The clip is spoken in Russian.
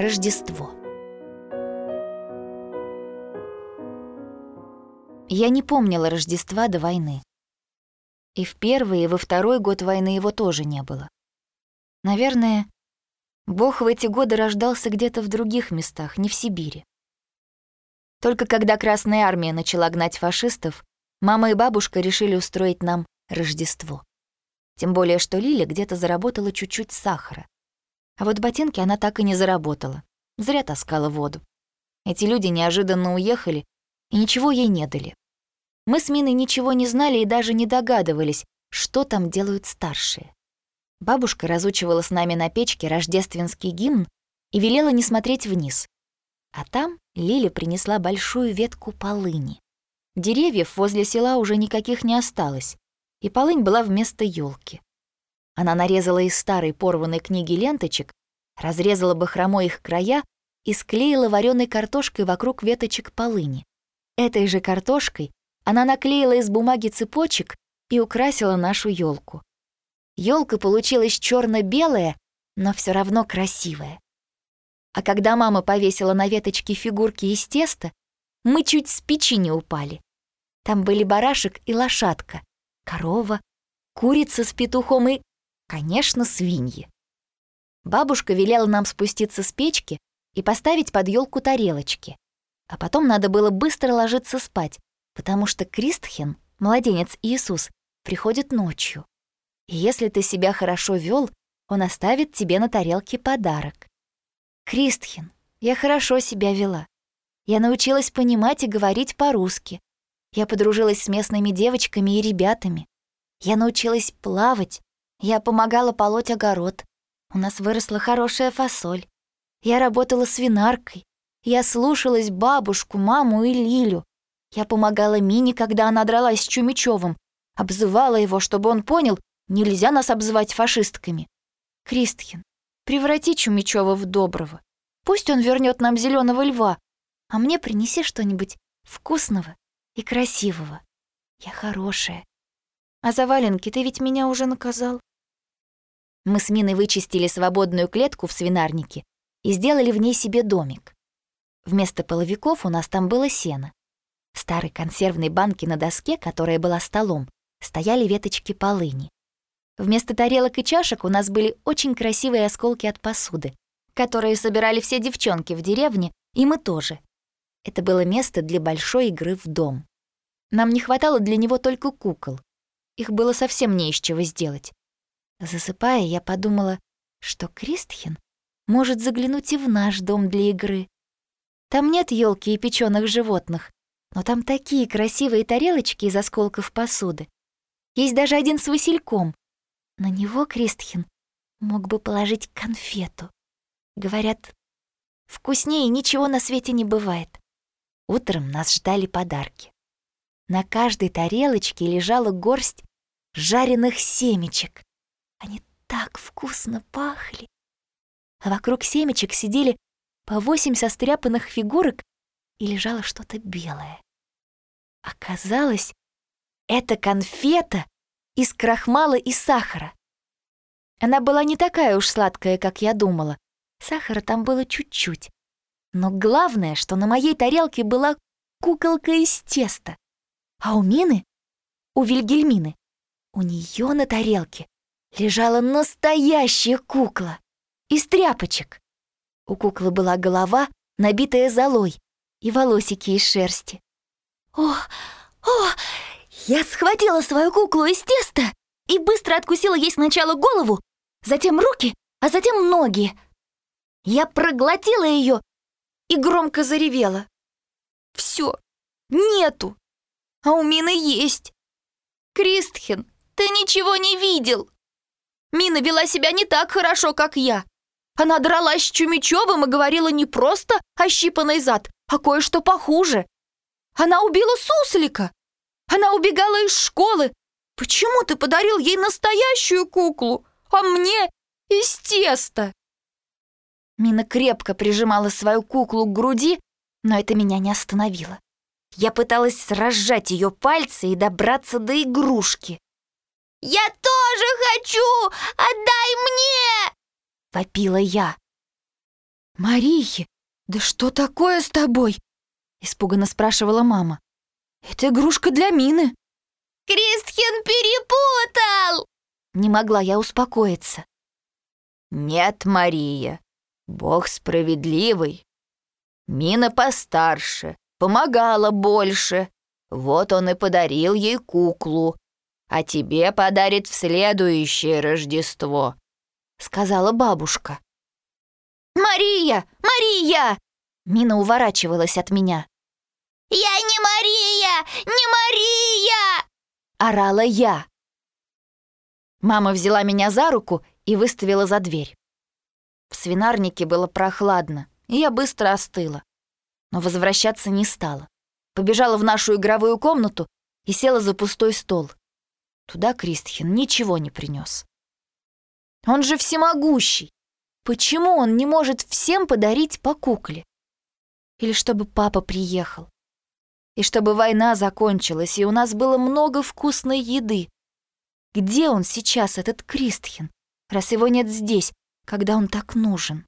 Рождество. Я не помнила Рождества до войны. И в первый, и во второй год войны его тоже не было. Наверное, Бог в эти годы рождался где-то в других местах, не в Сибири. Только когда Красная Армия начала гнать фашистов, мама и бабушка решили устроить нам Рождество. Тем более, что Лиля где-то заработала чуть-чуть сахара. А вот ботинки она так и не заработала. Зря таскала воду. Эти люди неожиданно уехали и ничего ей не дали. Мы с Миной ничего не знали и даже не догадывались, что там делают старшие. Бабушка разучивала с нами на печке рождественский гимн и велела не смотреть вниз. А там Лиля принесла большую ветку полыни. Деревьев возле села уже никаких не осталось, и полынь была вместо елки. Она нарезала из старой порванной книги ленточек, разрезала бахромой их края и склеила вареной картошкой вокруг веточек полыни. Этой же картошкой она наклеила из бумаги цепочек и украсила нашу елку. Елка получилась черно белая но все равно красивая. А когда мама повесила на веточке фигурки из теста, мы чуть с печи не упали. Там были барашек и лошадка, корова, курица с петухом и, конечно, свиньи. Бабушка велела нам спуститься с печки и поставить под елку тарелочки. А потом надо было быстро ложиться спать, потому что Кристхен, младенец Иисус, приходит ночью. И если ты себя хорошо вел, он оставит тебе на тарелке подарок. Кристхен, я хорошо себя вела. Я научилась понимать и говорить по-русски. Я подружилась с местными девочками и ребятами. Я научилась плавать. Я помогала полоть огород. У нас выросла хорошая фасоль. Я работала свинаркой. Я слушалась бабушку, маму и Лилю. Я помогала Мине, когда она дралась с Чумичевым, обзывала его, чтобы он понял, нельзя нас обзывать фашистками. Кристхин, преврати Чумичева в доброго. Пусть он вернет нам зеленого льва, а мне принеси что-нибудь вкусного и красивого. Я хорошая. А за валенки ты ведь меня уже наказал. Мы с Миной вычистили свободную клетку в свинарнике и сделали в ней себе домик. Вместо половиков у нас там было сено. В старой консервной банке на доске, которая была столом, стояли веточки полыни. Вместо тарелок и чашек у нас были очень красивые осколки от посуды, которые собирали все девчонки в деревне, и мы тоже. Это было место для большой игры в дом. Нам не хватало для него только кукол. Их было совсем не из чего сделать. Засыпая, я подумала, что Кристхин может заглянуть и в наш дом для игры. Там нет елки и печеных животных, но там такие красивые тарелочки из осколков посуды. Есть даже один с васильком. На него Кристхин мог бы положить конфету. Говорят, вкуснее ничего на свете не бывает. Утром нас ждали подарки. На каждой тарелочке лежала горсть жареных семечек. Они так вкусно пахли. А вокруг семечек сидели по восемь состряпанных фигурок и лежало что-то белое. Оказалось, это конфета из крахмала и сахара. Она была не такая уж сладкая, как я думала. Сахара там было чуть-чуть. Но главное, что на моей тарелке была куколка из теста. А у Мины, у Вильгельмины, у нее на тарелке лежала настоящая кукла из тряпочек. У куклы была голова, набитая золой, и волосики из шерсти. О, о, я схватила свою куклу из теста и быстро откусила ей сначала голову, затем руки, а затем ноги. Я проглотила ее и громко заревела. Все, нету, а у Мины есть. Кристхен, ты ничего не видел. Мина вела себя не так хорошо, как я. Она дралась с Чумичевым и говорила не просто ощипанный зад, а кое-что похуже. Она убила суслика. Она убегала из школы. Почему ты подарил ей настоящую куклу, а мне из теста?» Мина крепко прижимала свою куклу к груди, но это меня не остановило. Я пыталась разжать ее пальцы и добраться до игрушки. «Я тоже хочу! Отдай мне!» — вопила я. «Мария, да что такое с тобой?» — испуганно спрашивала мама. «Это игрушка для Мины». «Кристхин перепутал!» Не могла я успокоиться. «Нет, Мария, Бог справедливый. Мина постарше, помогала больше. Вот он и подарил ей куклу, а тебе подарит в следующее Рождество», — сказала бабушка. «Мария! Мария!» Мина уворачивалась от меня. «Я не Мария! Не Мария!» Орала я. Мама взяла меня за руку и выставила за дверь. В свинарнике было прохладно, и я быстро остыла. Но возвращаться не стала. Побежала в нашу игровую комнату и села за пустой стол. Туда Кристхин ничего не принес. Он же всемогущий. Почему он не может всем подарить по кукле? Или чтобы папа приехал? И чтобы война закончилась, и у нас было много вкусной еды. Где он сейчас, этот Кристхин, раз его нет здесь, когда он так нужен?